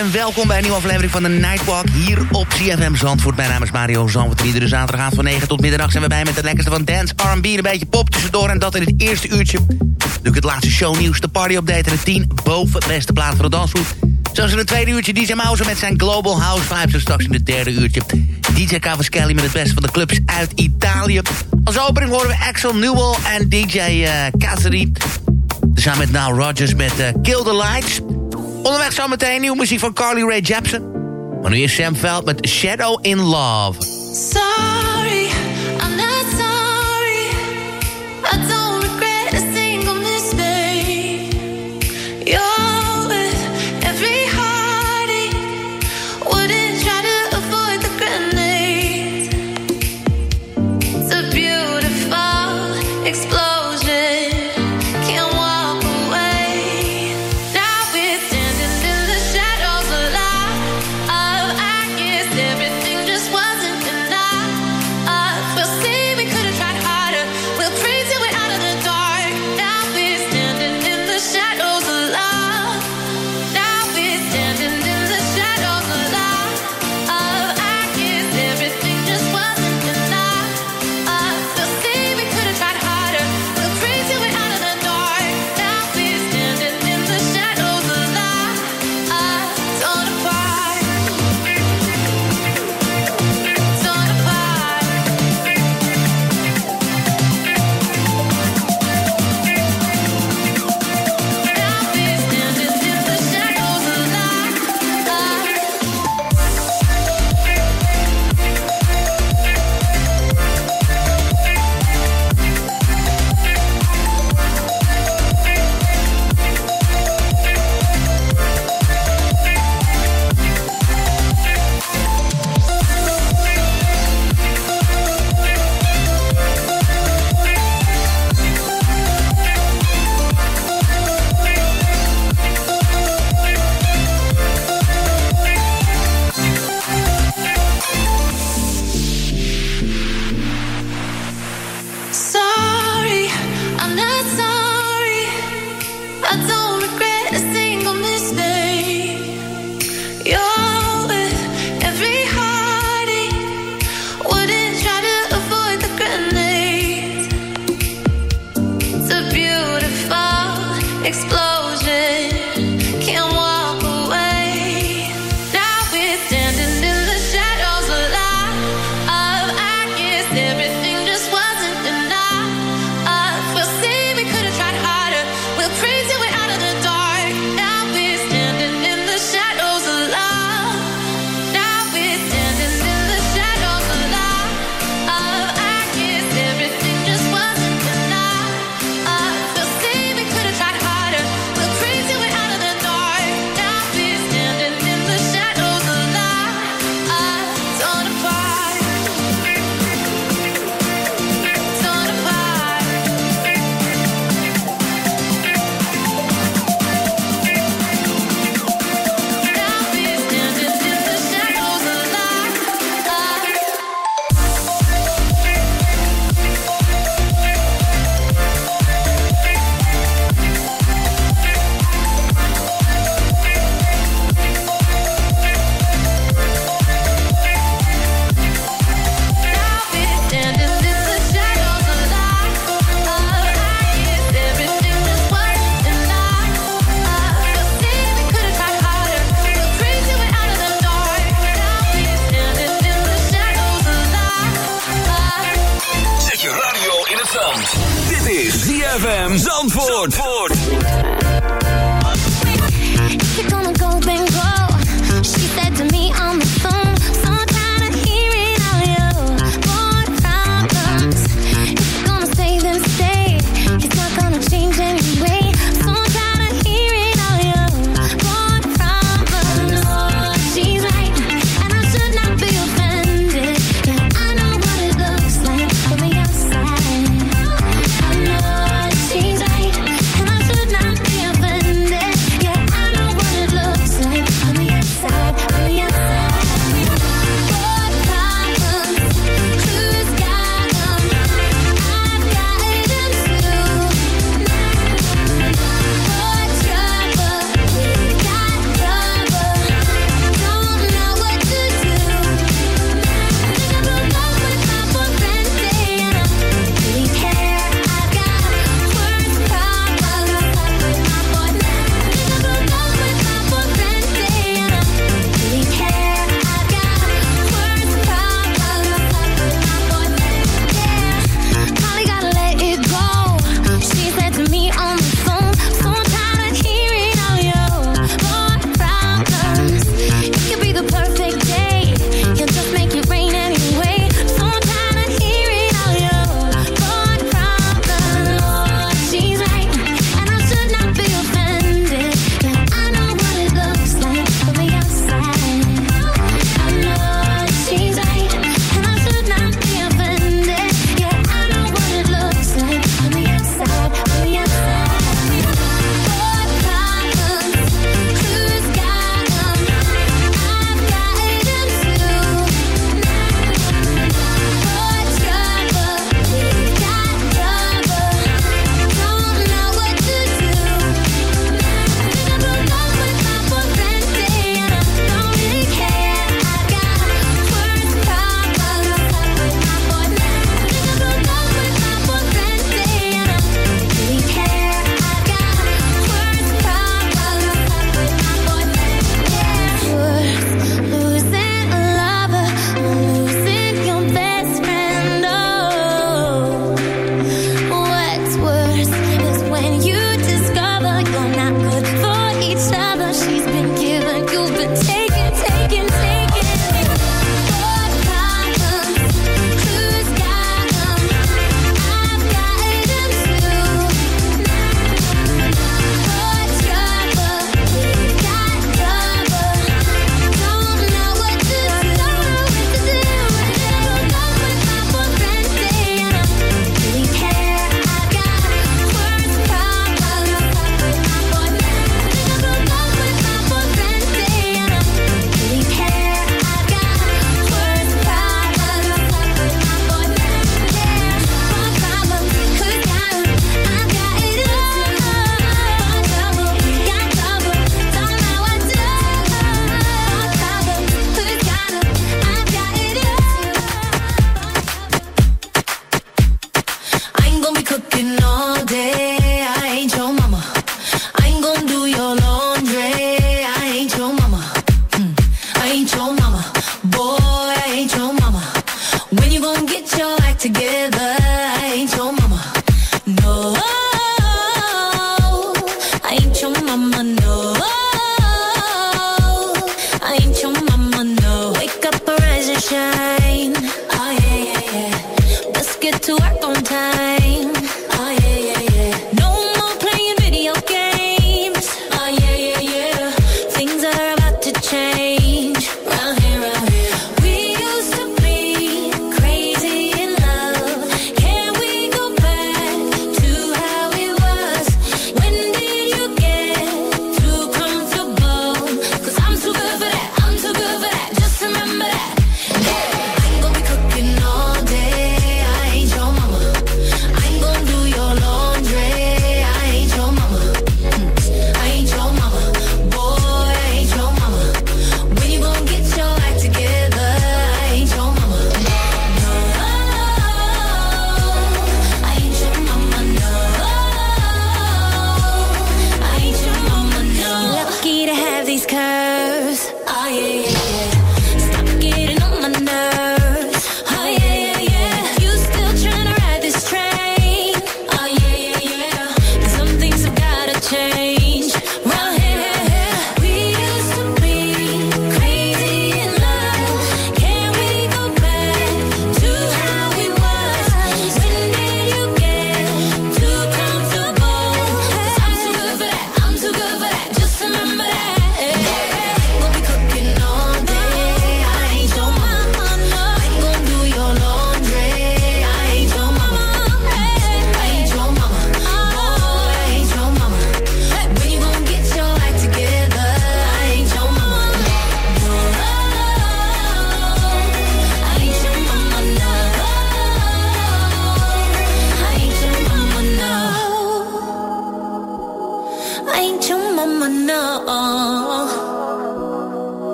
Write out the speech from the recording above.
en welkom bij een nieuwe aflevering van de Nightwalk hier op CFM Zandvoort. Mijn naam is Mario Zandvoort. Iedere zaterdagavond van 9 tot middernacht zijn we bij met het lekkerste van dance, R&B, een beetje pop tussendoor. En dat in het eerste uurtje. Natuurlijk het laatste shownieuws, de partyupdate en de 10 boven beste plaat van de dansvoet. Zoals in het tweede uurtje DJ Mouse met zijn Global House Vibes. En straks in het derde uurtje DJ Cavaschelli met het beste van de clubs uit Italië. Als opening horen we Axel Newell en DJ uh, eh, Cassidy. Samen met Now Rogers met eh, Kill the Lights. Onderweg zometeen nieuwe muziek van Carly Rae Jepsen. Maar nu is Sam Veld met Shadow in Love.